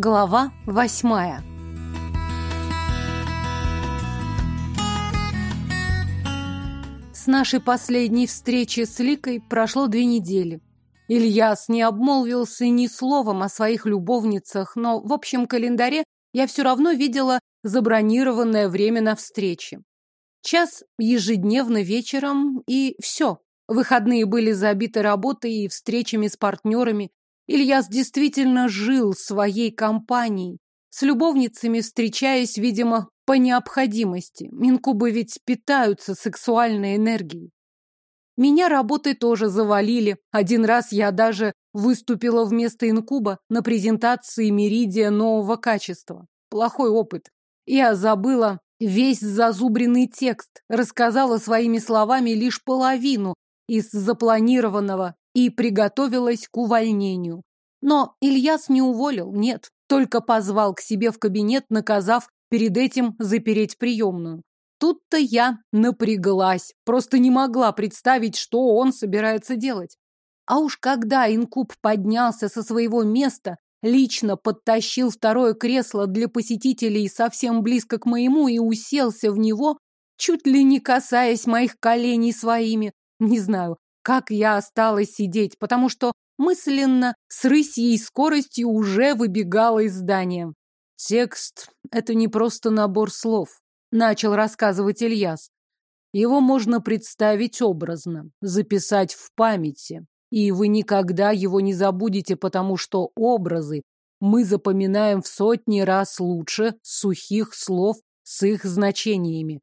Глава восьмая С нашей последней встречи с Ликой прошло две недели. Ильяс не обмолвился ни словом о своих любовницах, но в общем календаре я все равно видела забронированное время на встрече. Час ежедневно вечером, и все. Выходные были забиты работой и встречами с партнерами. Ильяс действительно жил своей компанией, с любовницами встречаясь, видимо, по необходимости. Инкубы ведь питаются сексуальной энергией. Меня работой тоже завалили. Один раз я даже выступила вместо инкуба на презентации Меридия нового качества. Плохой опыт. Я забыла весь зазубренный текст, рассказала своими словами лишь половину из запланированного и приготовилась к увольнению. Но Ильяс не уволил, нет, только позвал к себе в кабинет, наказав перед этим запереть приемную. Тут-то я напряглась, просто не могла представить, что он собирается делать. А уж когда инкуб поднялся со своего места, лично подтащил второе кресло для посетителей совсем близко к моему и уселся в него, чуть ли не касаясь моих коленей своими. Не знаю, как я осталась сидеть, потому что мысленно с рысьей скоростью уже выбегала из здания. Текст — это не просто набор слов, начал рассказывать Ильяс. Его можно представить образно, записать в памяти, и вы никогда его не забудете, потому что образы мы запоминаем в сотни раз лучше сухих слов с их значениями.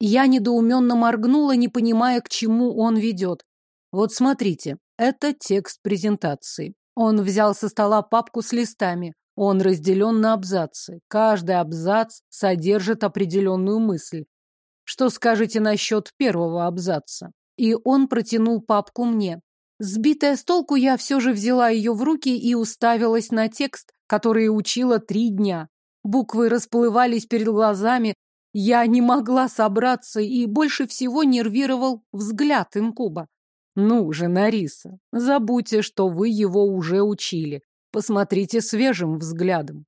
Я недоуменно моргнула, не понимая, к чему он ведет. Вот смотрите, это текст презентации. Он взял со стола папку с листами. Он разделен на абзацы. Каждый абзац содержит определенную мысль. Что скажете насчет первого абзаца? И он протянул папку мне. Сбитая с толку, я все же взяла ее в руки и уставилась на текст, который учила три дня. Буквы расплывались перед глазами, я не могла собраться и больше всего нервировал взгляд инкуба. Ну же, Нариса, забудьте, что вы его уже учили. Посмотрите свежим взглядом.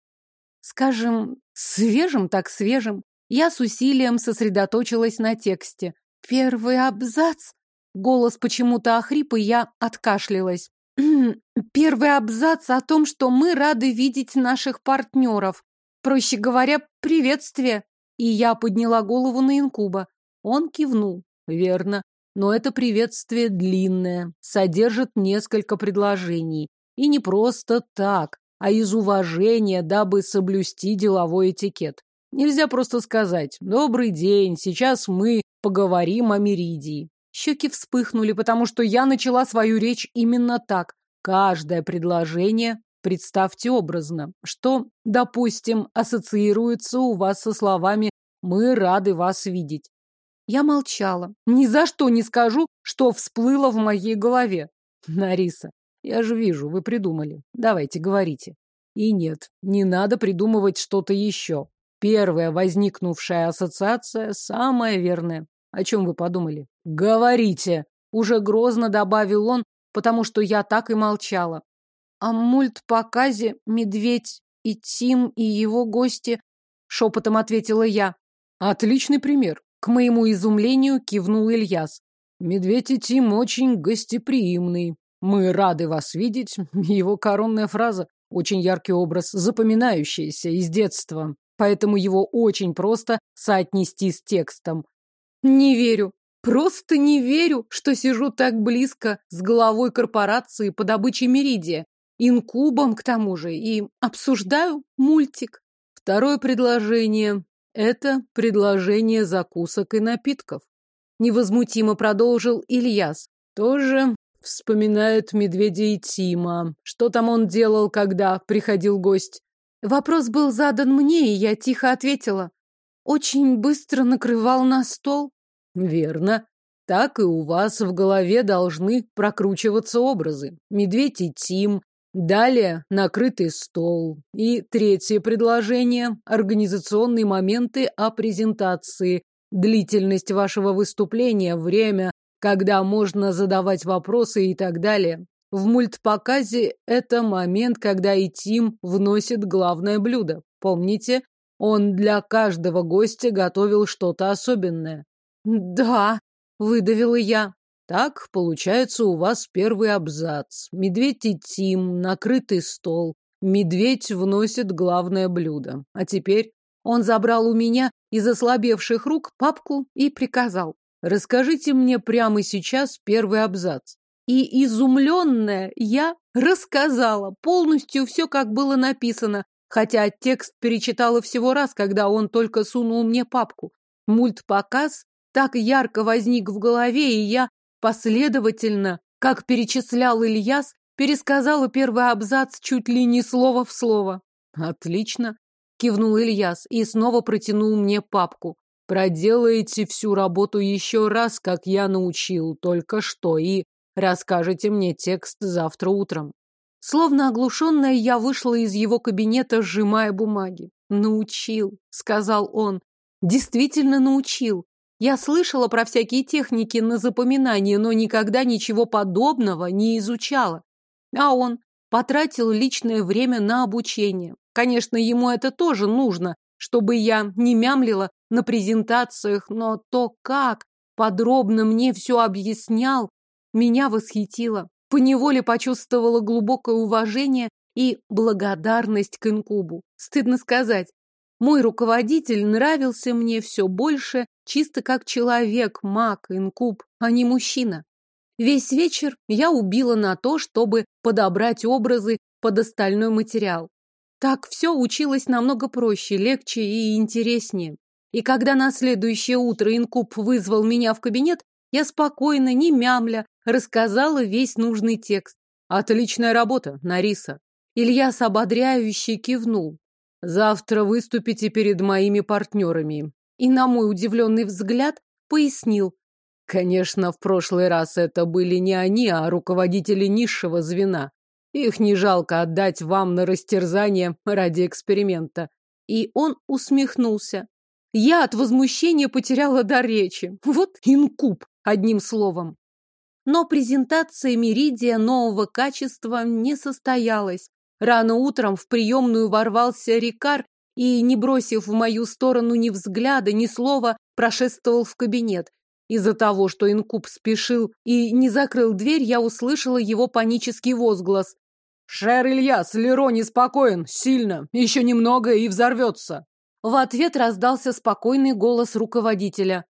Скажем, свежим так свежим. Я с усилием сосредоточилась на тексте. Первый абзац Голос почему-то охрип, и я откашлялась. Первый абзац о том, что мы рады видеть наших партнеров. Проще говоря, приветствие. И я подняла голову на инкуба. Он кивнул. Верно. Но это приветствие длинное, содержит несколько предложений. И не просто так, а из уважения, дабы соблюсти деловой этикет. Нельзя просто сказать «Добрый день, сейчас мы поговорим о Меридии». Щеки вспыхнули, потому что я начала свою речь именно так. Каждое предложение представьте образно, что, допустим, ассоциируется у вас со словами «мы рады вас видеть». Я молчала. Ни за что не скажу, что всплыло в моей голове. Нариса, я же вижу, вы придумали. Давайте, говорите. И нет, не надо придумывать что-то еще. Первая возникнувшая ассоциация самая верная. О чем вы подумали? Говорите! Уже грозно добавил он, потому что я так и молчала. О мультпоказе «Медведь и Тим и его гости» шепотом ответила я. Отличный пример. К моему изумлению кивнул Ильяс. Медведь и Тим очень гостеприимный. Мы рады вас видеть. Его коронная фраза очень яркий образ, запоминающийся из детства. Поэтому его очень просто соотнести с текстом. Не верю. Просто не верю, что сижу так близко с главой корпорации по добыче Меридия, инкубом к тому же, и обсуждаю мультик. Второе предложение – это предложение закусок и напитков. Невозмутимо продолжил Ильяс. Тоже вспоминают медведя и Тима. Что там он делал, когда приходил гость? Вопрос был задан мне, и я тихо ответила. Очень быстро накрывал на стол. Верно. Так и у вас в голове должны прокручиваться образы. Медведь и Тим, далее накрытый стол. И третье предложение – организационные моменты о презентации, длительность вашего выступления, время, когда можно задавать вопросы и так далее. В мультпоказе это момент, когда и Тим вносит главное блюдо. Помните, он для каждого гостя готовил что-то особенное. Да, выдавила я. Так, получается, у вас первый абзац. Медведь и Тим, накрытый стол. Медведь вносит главное блюдо. А теперь он забрал у меня из ослабевших рук папку и приказал. Расскажите мне прямо сейчас первый абзац. И изумленная я рассказала полностью все, как было написано, хотя текст перечитала всего раз, когда он только сунул мне папку. Мультпоказ так ярко возник в голове, и я последовательно, как перечислял Ильяс, пересказала первый абзац чуть ли не слово в слово. Отлично, кивнул Ильяс и снова протянул мне папку. Проделаете всю работу еще раз, как я научил только что, и расскажете мне текст завтра утром. Словно оглушенная, я вышла из его кабинета, сжимая бумаги. «Научил», — сказал он. «Действительно научил. Я слышала про всякие техники на запоминание, но никогда ничего подобного не изучала. А он потратил личное время на обучение. Конечно, ему это тоже нужно, чтобы я не мямлила на презентациях, но то, как подробно мне все объяснял, меня восхитило. Поневоле почувствовала глубокое уважение и благодарность к инкубу. Стыдно сказать. Мой руководитель нравился мне все больше, чисто как человек, маг, инкуб, а не мужчина. Весь вечер я убила на то, чтобы подобрать образы под остальной материал. Так все училось намного проще, легче и интереснее. И когда на следующее утро инкуб вызвал меня в кабинет, я спокойно, не мямля, рассказала весь нужный текст. Отличная работа, Нариса. Ильяс ободряюще кивнул. Завтра выступите перед моими партнерами. И на мой удивленный взгляд пояснил. Конечно, в прошлый раз это были не они, а руководители низшего звена. Их не жалко отдать вам на растерзание ради эксперимента. И он усмехнулся. Я от возмущения потеряла дар речи. Вот инкуб, одним словом. Но презентация Меридия нового качества не состоялась. Рано утром в приемную ворвался Рикар и, не бросив в мою сторону ни взгляда, ни слова, прошествовал в кабинет. Из-за того, что инкуб спешил и не закрыл дверь, я услышала его панический возглас. «Шер Ильяс, Леро неспокоен, сильно, еще немного и взорвется!» В ответ раздался спокойный голос руководителя.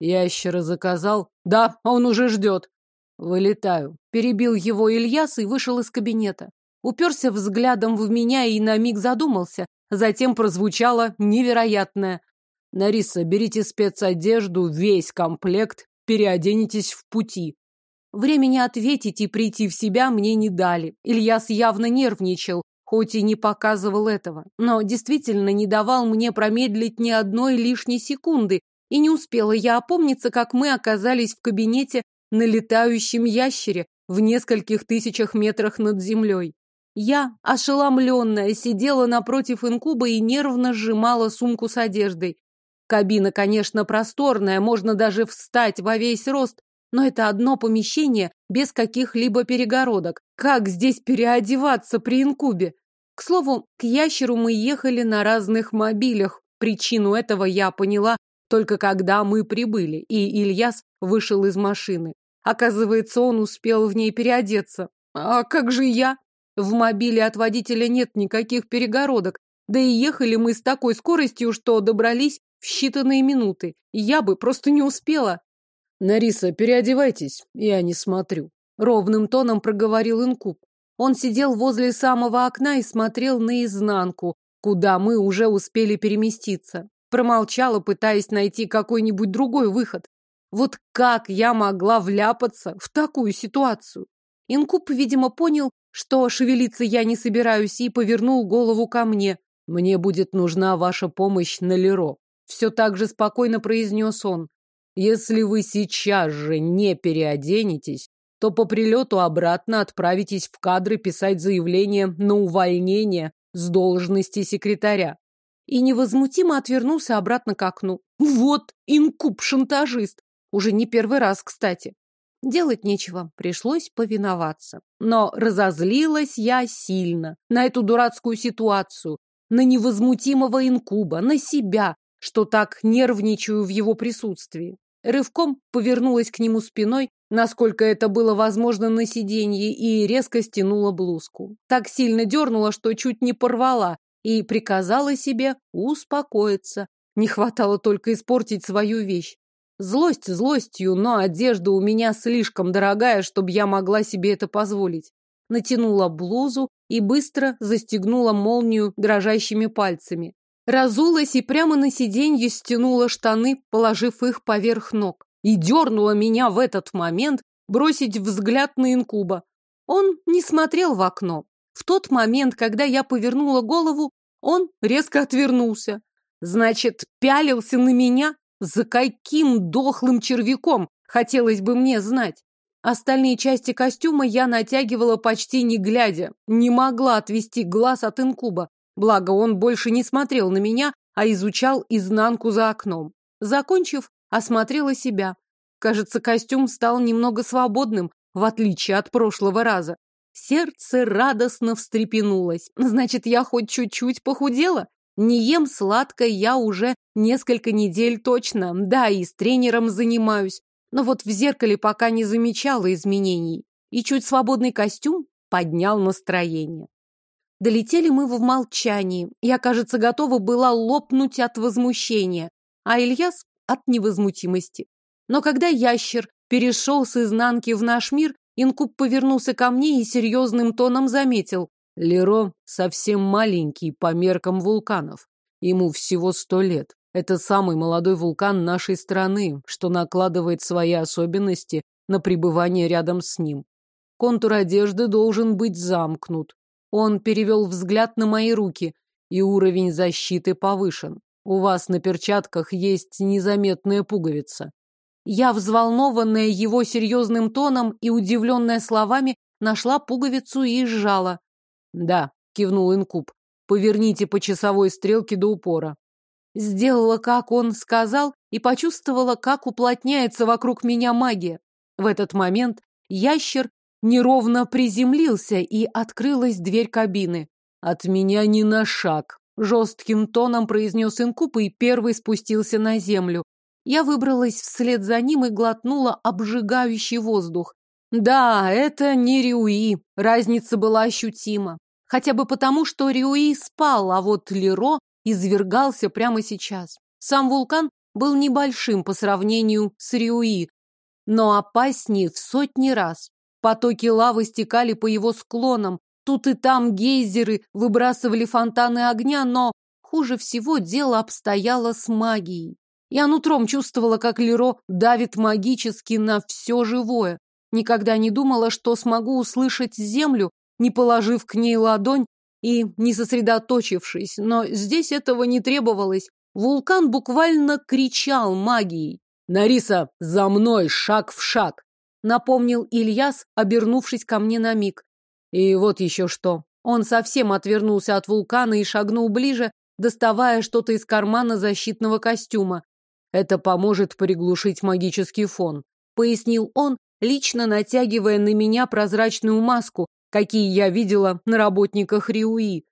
«Ящера заказал?» «Да, он уже ждет». «Вылетаю». Перебил его Ильяс и вышел из кабинета. Уперся взглядом в меня и на миг задумался. Затем прозвучало невероятное. Нариса, берите спецодежду, весь комплект, переоденетесь в пути. Времени ответить и прийти в себя мне не дали. Ильяс явно нервничал, хоть и не показывал этого, но действительно не давал мне промедлить ни одной лишней секунды, и не успела я опомниться, как мы оказались в кабинете на летающем ящере в нескольких тысячах метрах над землей. Я, ошеломленная, сидела напротив инкуба и нервно сжимала сумку с одеждой. Кабина, конечно, просторная, можно даже встать во весь рост, но это одно помещение без каких-либо перегородок. Как здесь переодеваться при инкубе? К слову, к ящеру мы ехали на разных мобилях. Причину этого я поняла только когда мы прибыли, и Ильяс вышел из машины. Оказывается, он успел в ней переодеться. А как же я? В мобиле от водителя нет никаких перегородок, да и ехали мы с такой скоростью, что добрались в считанные минуты. Я бы просто не успела. Нариса, переодевайтесь, я не смотрю. Ровным тоном проговорил Инкуб. Он сидел возле самого окна и смотрел наизнанку, куда мы уже успели переместиться. Промолчала, пытаясь найти какой-нибудь другой выход. Вот как я могла вляпаться в такую ситуацию? Инкуб, видимо, понял, что шевелиться я не собираюсь, и повернул голову ко мне. Мне будет нужна ваша помощь на Леро. Все так же спокойно произнес он. Если вы сейчас же не переоденетесь, то по прилету обратно отправитесь в кадры писать заявление на увольнение с должности секретаря. И невозмутимо отвернулся обратно к окну. Вот инкуб-шантажист. Уже не первый раз, кстати. Делать нечего, пришлось повиноваться. Но разозлилась я сильно на эту дурацкую ситуацию, на невозмутимого инкуба, на себя, что так нервничаю в его присутствии. Рывком повернулась к нему спиной, насколько это было возможно на сиденье, и резко стянула блузку. Так сильно дернула, что чуть не порвала, и приказала себе успокоиться. Не хватало только испортить свою вещь. Злость злостью, но одежда у меня слишком дорогая, чтобы я могла себе это позволить. Натянула блузу и быстро застегнула молнию дрожащими пальцами. Разулась и прямо на сиденье стянула штаны, положив их поверх ног. И дернула меня в этот момент бросить взгляд на инкуба. Он не смотрел в окно. В тот момент, когда я повернула голову, он резко отвернулся. Значит, пялился на меня? За каким дохлым червяком, хотелось бы мне знать. Остальные части костюма я натягивала почти не глядя, не могла отвести глаз от инкуба. Благо, он больше не смотрел на меня, а изучал изнанку за окном. Закончив, осмотрела себя. Кажется, костюм стал немного свободным, в отличие от прошлого раза. Сердце радостно встрепенулось. Значит, я хоть чуть-чуть похудела? Не ем сладкое я уже несколько недель точно. Да, и с тренером занимаюсь. Но вот в зеркале пока не замечала изменений. И чуть свободный костюм поднял настроение. Долетели мы в молчании. Я, кажется, готова была лопнуть от возмущения, а Ильяс от невозмутимости. Но когда ящер перешел с изнанки в наш мир, Инкуб повернулся ко мне и серьезным тоном заметил. Леро совсем маленький по меркам вулканов. Ему всего сто лет. Это самый молодой вулкан нашей страны, что накладывает свои особенности на пребывание рядом с ним. Контур одежды должен быть замкнут. Он перевел взгляд на мои руки, и уровень защиты повышен. У вас на перчатках есть незаметная пуговица. Я, взволнованная его серьезным тоном и удивленная словами, нашла пуговицу и сжала. Да, кивнул Инкуб. Поверните по часовой стрелке до упора. Сделала, как он сказал, и почувствовала, как уплотняется вокруг меня магия. В этот момент ящер неровно приземлился, и открылась дверь кабины. «От меня ни на шаг», — жестким тоном произнес инкуб и первый спустился на землю. Я выбралась вслед за ним и глотнула обжигающий воздух. Да, это не Рюи, разница была ощутима. Хотя бы потому, что Рюи спал, а вот Леро извергался прямо сейчас. Сам вулкан был небольшим по сравнению с Рюи, но опаснее в сотни раз. Потоки лавы стекали по его склонам, тут и там гейзеры выбрасывали фонтаны огня, но хуже всего дело обстояло с магией. Я нутром чувствовала, как Леро давит магически на все живое. Никогда не думала, что смогу услышать землю, не положив к ней ладонь и не сосредоточившись, но здесь этого не требовалось. Вулкан буквально кричал магией. «Нариса, за мной, шаг в шаг!» напомнил Ильяс, обернувшись ко мне на миг. И вот еще что. Он совсем отвернулся от вулкана и шагнул ближе, доставая что-то из кармана защитного костюма. Это поможет приглушить магический фон, пояснил он, лично натягивая на меня прозрачную маску, какие я видела на работниках Риуи.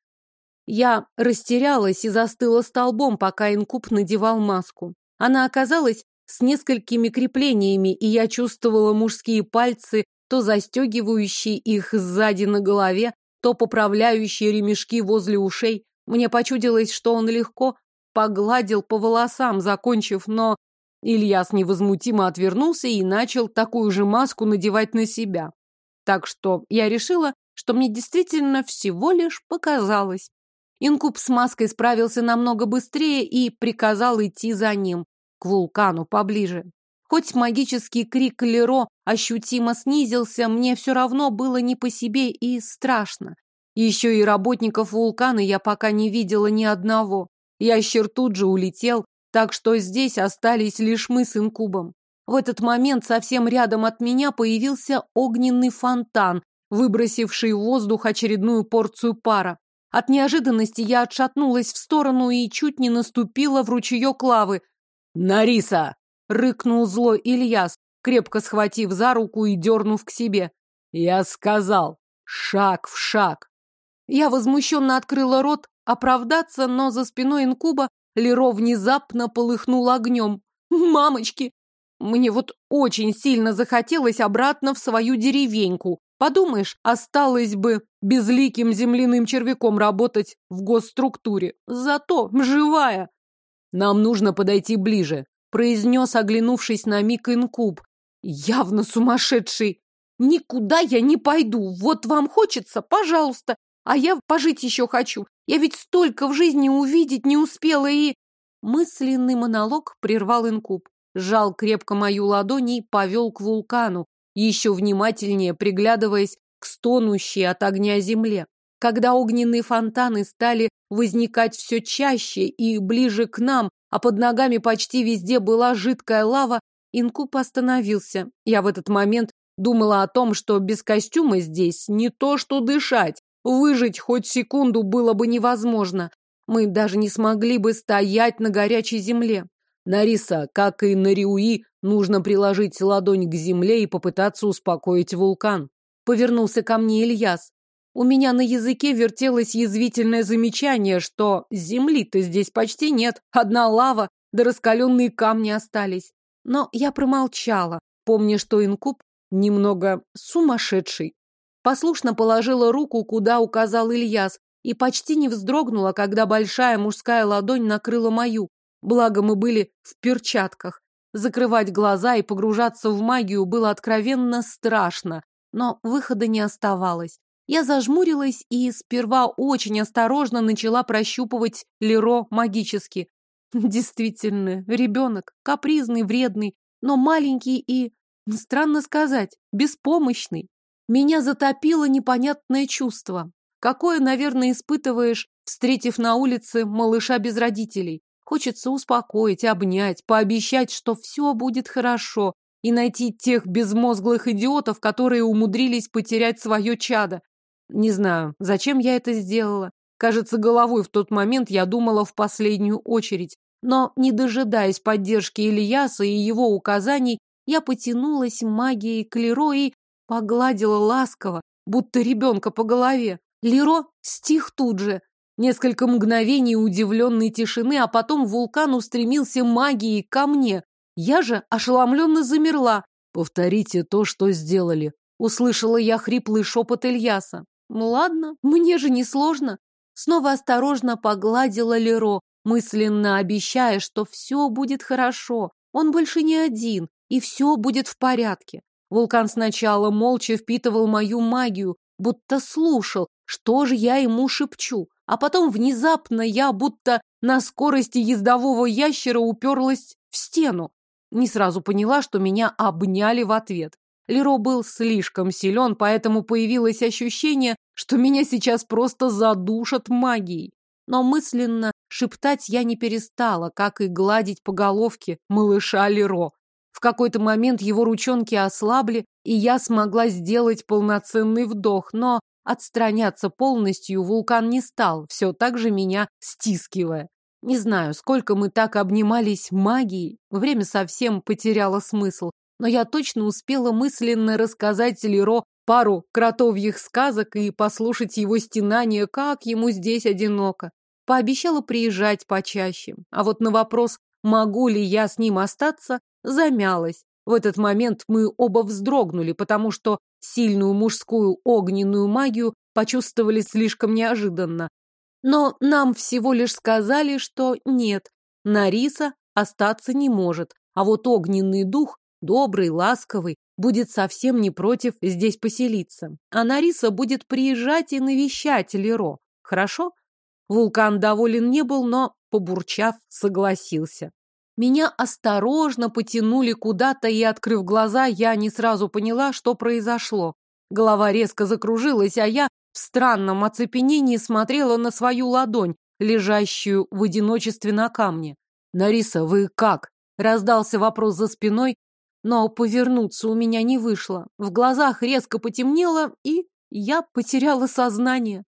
Я растерялась и застыла столбом, пока инкуб надевал маску. Она оказалась с несколькими креплениями, и я чувствовала мужские пальцы, то застегивающие их сзади на голове, то поправляющие ремешки возле ушей. Мне почудилось, что он легко погладил по волосам, закончив, но Ильяс невозмутимо отвернулся и начал такую же маску надевать на себя. Так что я решила, что мне действительно всего лишь показалось. Инкуб с маской справился намного быстрее и приказал идти за ним к вулкану поближе. Хоть магический крик Леро ощутимо снизился, мне все равно было не по себе и страшно. Еще и работников вулкана я пока не видела ни одного. Ящер тут же улетел, так что здесь остались лишь мы с инкубом. В этот момент совсем рядом от меня появился огненный фонтан, выбросивший в воздух очередную порцию пара. От неожиданности я отшатнулась в сторону и чуть не наступила в ручеек лавы. «Нариса!» — рыкнул злой Ильяс. Крепко схватив за руку и дернув к себе. Я сказал, шаг в шаг. Я возмущенно открыла рот оправдаться, но за спиной инкуба Леро внезапно полыхнул огнем. Мамочки! Мне вот очень сильно захотелось обратно в свою деревеньку. Подумаешь, осталось бы безликим земляным червяком работать в госструктуре. Зато живая. Нам нужно подойти ближе, произнес, оглянувшись на миг инкуб. Явно сумасшедший. Никуда я не пойду. Вот вам хочется, пожалуйста. А я пожить еще хочу. Я ведь столько в жизни увидеть не успела и... Мысленный монолог прервал инкуб. Сжал крепко мою ладонь и повел к вулкану, еще внимательнее приглядываясь к стонущей от огня земле. Когда огненные фонтаны стали возникать все чаще и ближе к нам, а под ногами почти везде была жидкая лава, инкуб остановился. Я в этот момент думала о том, что без костюма здесь не то что дышать, Выжить хоть секунду было бы невозможно. Мы даже не смогли бы стоять на горячей земле. Нариса, как и на Риуи, нужно приложить ладонь к земле и попытаться успокоить вулкан. Повернулся ко мне Ильяс. У меня на языке вертелось язвительное замечание, что земли-то здесь почти нет. Одна лава, да раскаленные камни остались. Но я промолчала, помня, что инкуб немного сумасшедший. Послушно положила руку, куда указал Ильяс, и почти не вздрогнула, когда большая мужская ладонь накрыла мою. Благо мы были в перчатках. Закрывать глаза и погружаться в магию было откровенно страшно, но выхода не оставалось. Я зажмурилась и сперва очень осторожно начала прощупывать Леро магически. Действительно, ребенок, капризный, вредный, но маленький и, странно сказать, беспомощный. Меня затопило непонятное чувство. Какое, наверное, испытываешь, встретив на улице малыша без родителей. Хочется успокоить, обнять, пообещать, что все будет хорошо, и найти тех безмозглых идиотов, которые умудрились потерять свое чадо. Не знаю, зачем я это сделала. Кажется, головой в тот момент я думала в последнюю очередь. Но, не дожидаясь поддержки Ильяса и его указаний, я потянулась магией к Леро и Погладила ласково, будто ребенка по голове. Леро стих тут же. Несколько мгновений удивленной тишины, а потом вулкан устремился магией ко мне. Я же ошеломленно замерла. «Повторите то, что сделали», — услышала я хриплый шепот Ильяса. «Ну ладно, мне же не сложно». Снова осторожно погладила Леро, мысленно обещая, что все будет хорошо. Он больше не один, и все будет в порядке. Вулкан сначала молча впитывал мою магию, будто слушал, что же я ему шепчу. А потом внезапно я будто на скорости ездового ящера уперлась в стену. Не сразу поняла, что меня обняли в ответ. Леро был слишком силен, поэтому появилось ощущение, что меня сейчас просто задушат магией. Но мысленно шептать я не перестала, как и гладить по головке малыша Леро. В какой-то момент его ручонки ослабли, и я смогла сделать полноценный вдох, но отстраняться полностью вулкан не стал, все так же меня стискивая. Не знаю, сколько мы так обнимались магией, время совсем потеряло смысл, но я точно успела мысленно рассказать Леро пару кротовьих сказок и послушать его стенание, как ему здесь одиноко. Пообещала приезжать почаще, а вот на вопрос, могу ли я с ним остаться, замялась. В этот момент мы оба вздрогнули, потому что сильную мужскую огненную магию почувствовали слишком неожиданно. Но нам всего лишь сказали, что нет, Нариса остаться не может, а вот огненный дух, добрый, ласковый, будет совсем не против здесь поселиться. А Нариса будет приезжать и навещать Леро. Хорошо? Вулкан доволен не был, но, побурчав, согласился. Меня осторожно потянули куда-то, и, открыв глаза, я не сразу поняла, что произошло. Голова резко закружилась, а я в странном оцепенении смотрела на свою ладонь, лежащую в одиночестве на камне. «Нариса, вы как?» — раздался вопрос за спиной, но повернуться у меня не вышло. В глазах резко потемнело, и я потеряла сознание.